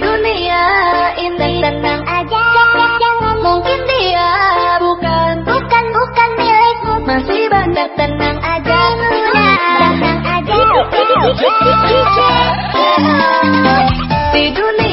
Dunia ini tenang aja. Jangan mungkin dia Bukan, bukan, bukan milikmu Masih banyak tenang aja. Tenang aja. Di dunia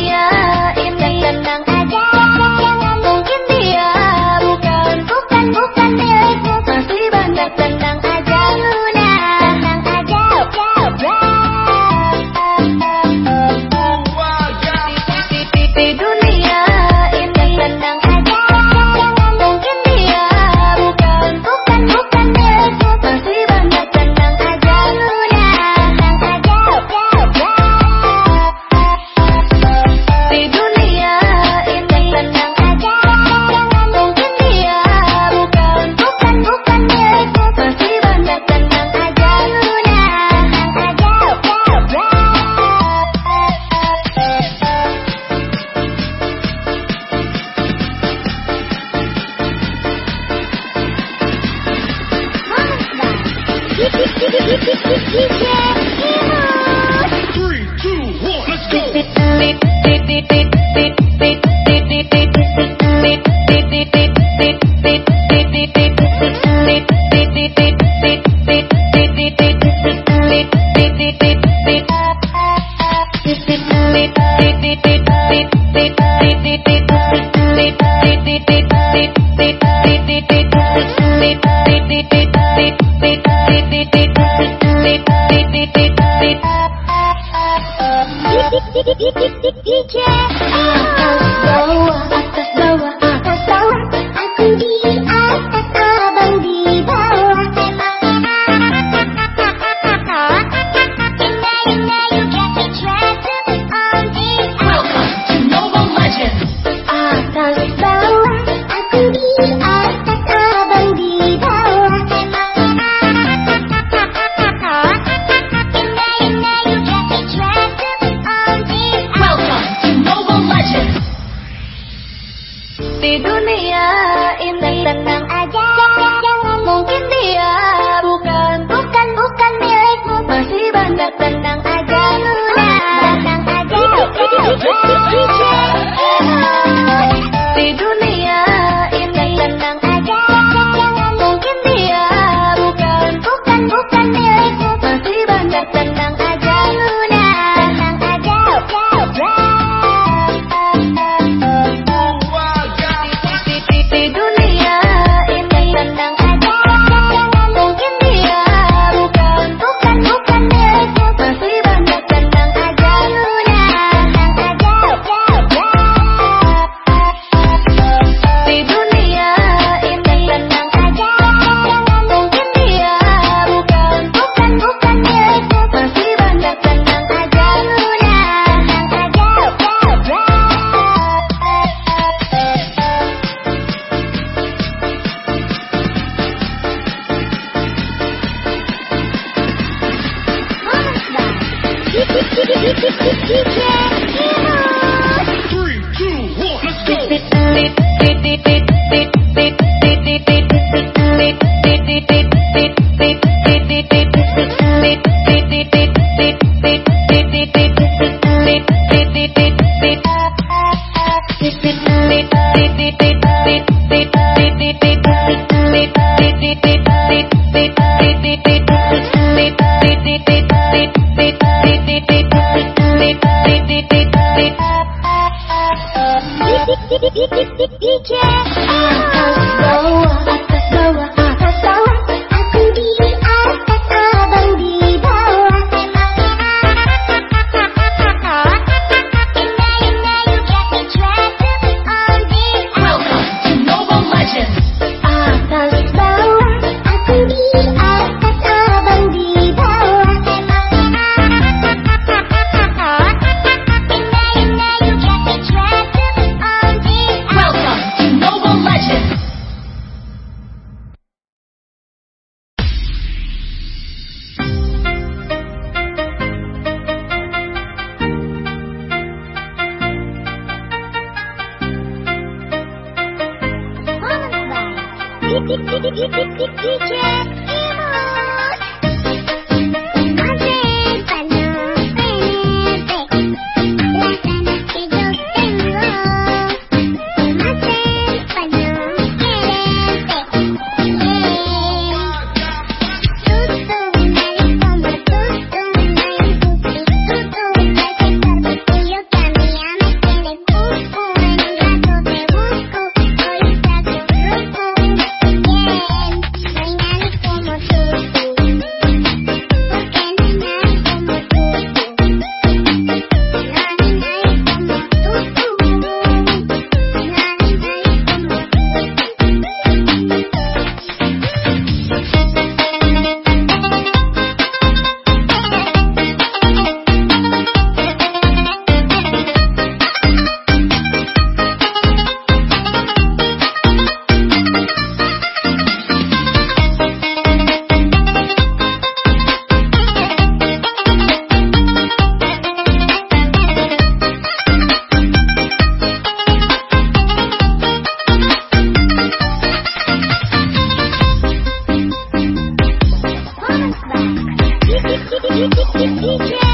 DJ.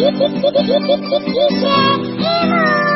you. said,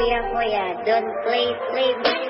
Koya Koya, don't play, play, play.